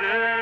day.